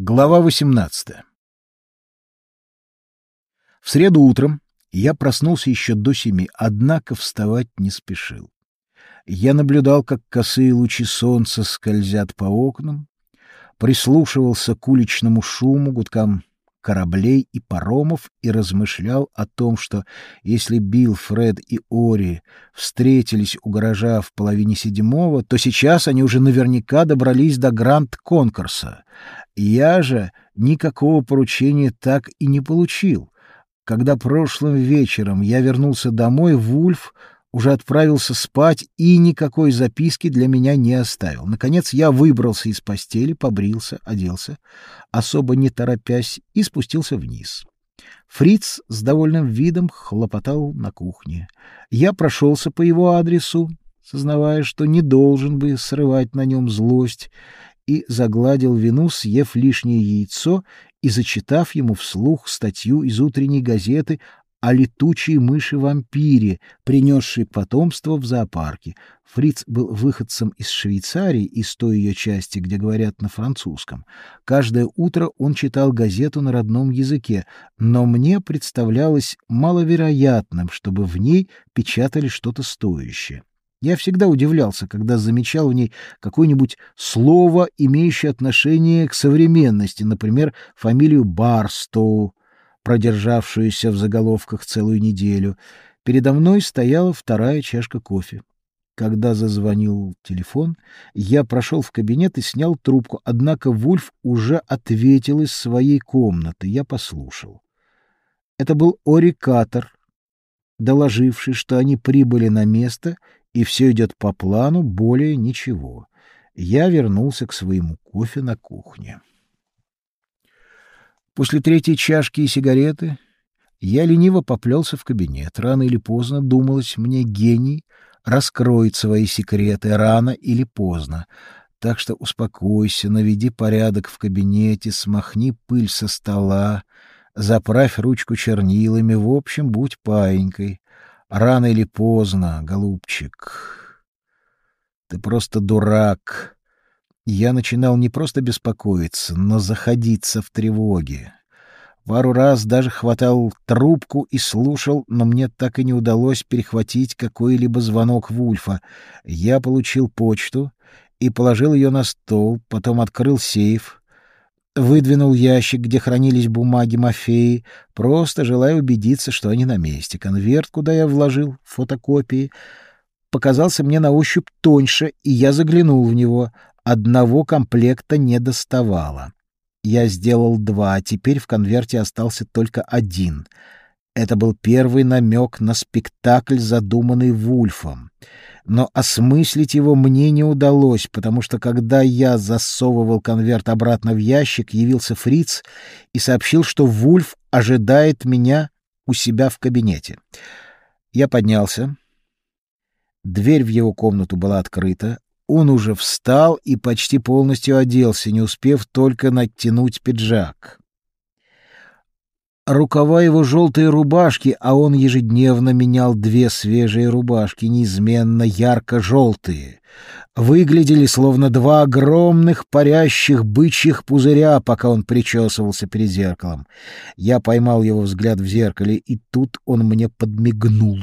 Глава 18. В среду утром я проснулся еще до семи, однако вставать не спешил. Я наблюдал, как косые лучи солнца скользят по окнам, прислушивался к уличному шуму, гудкам кораблей и паромов и размышлял о том, что если Билл, Фред и Ори встретились у гаража в половине седьмого, то сейчас они уже наверняка добрались до Гранд-Конкорса. Я же никакого поручения так и не получил. Когда прошлым вечером я вернулся домой, Вульф уже отправился спать и никакой записки для меня не оставил. Наконец я выбрался из постели, побрился, оделся, особо не торопясь, и спустился вниз. Фриц с довольным видом хлопотал на кухне. Я прошелся по его адресу, сознавая, что не должен бы срывать на нем злость, и загладил вину, съев лишнее яйцо и зачитав ему вслух статью из утренней газеты о летучей мыши-вампире, принесшей потомство в зоопарке. Фриц был выходцем из Швейцарии, из той ее части, где говорят на французском. Каждое утро он читал газету на родном языке, но мне представлялось маловероятным, чтобы в ней печатали что-то стоящее. Я всегда удивлялся, когда замечал в ней какое-нибудь слово, имеющее отношение к современности, например, фамилию Барстоу, продержавшуюся в заголовках целую неделю. Передо мной стояла вторая чашка кофе. Когда зазвонил телефон, я прошел в кабинет и снял трубку, однако Вульф уже ответил из своей комнаты. Я послушал. Это был Орикатор, доложивший, что они прибыли на место и все идет по плану, более ничего. Я вернулся к своему кофе на кухне. После третьей чашки и сигареты я лениво поплелся в кабинет. Рано или поздно, думалось мне, гений раскроет свои секреты, рано или поздно. Так что успокойся, наведи порядок в кабинете, смахни пыль со стола, заправь ручку чернилами, в общем, будь паинькой. Рано или поздно, голубчик. Ты просто дурак. Я начинал не просто беспокоиться, но заходиться в тревоге. Пару раз даже хватал трубку и слушал, но мне так и не удалось перехватить какой-либо звонок Вульфа. Я получил почту и положил ее на стол, потом открыл сейф, Выдвинул ящик, где хранились бумаги Мафеи, просто желая убедиться, что они на месте. Конверт, куда я вложил фотокопии, показался мне на ощупь тоньше, и я заглянул в него. Одного комплекта не доставало. Я сделал два, а теперь в конверте остался только один. Это был первый намек на спектакль, задуманный Вульфом но осмыслить его мне не удалось, потому что когда я засовывал конверт обратно в ящик, явился Фриц и сообщил, что Вульф ожидает меня у себя в кабинете. Я поднялся. Дверь в его комнату была открыта. Он уже встал и почти полностью оделся, не успев только натянуть пиджак рукава его желтые рубашки, а он ежедневно менял две свежие рубашки, неизменно ярко-желтые. Выглядели словно два огромных парящих бычьих пузыря, пока он причесывался перед зеркалом. Я поймал его взгляд в зеркале, и тут он мне подмигнул.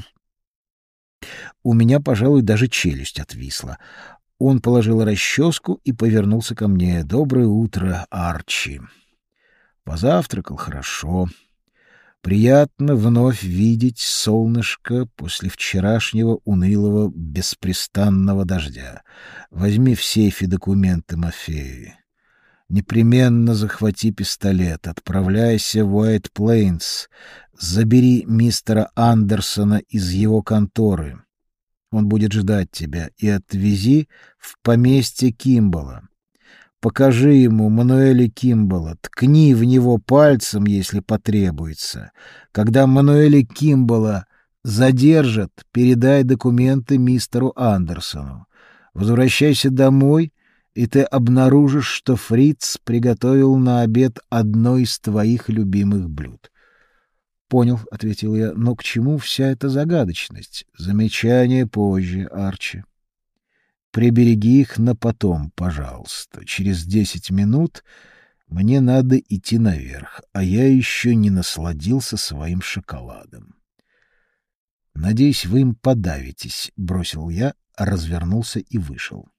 У меня, пожалуй, даже челюсть отвисла. Он положил расческу и повернулся ко мне. «Доброе утро, Арчи». Позавтракал хорошо. Приятно вновь видеть солнышко после вчерашнего унылого беспрестанного дождя. Возьми в сейфе документы Мафеи. Непременно захвати пистолет, отправляйся в Уайт Плейнс, забери мистера Андерсона из его конторы. Он будет ждать тебя и отвези в поместье Кимбала. Покажи ему Мануэля Кимбала, ткни в него пальцем, если потребуется. Когда Мануэля Кимбала задержат, передай документы мистеру Андерсону. Возвращайся домой, и ты обнаружишь, что Фриц приготовил на обед одно из твоих любимых блюд. Понял, ответил я. Но к чему вся эта загадочность? Замечание позже, Арчи. Прибереги их на потом, пожалуйста. Через десять минут Мне надо идти наверх, а я еще не насладился своим шоколадом. Надеюсь, вы им подавитесь, бросил я, развернулся и вышел.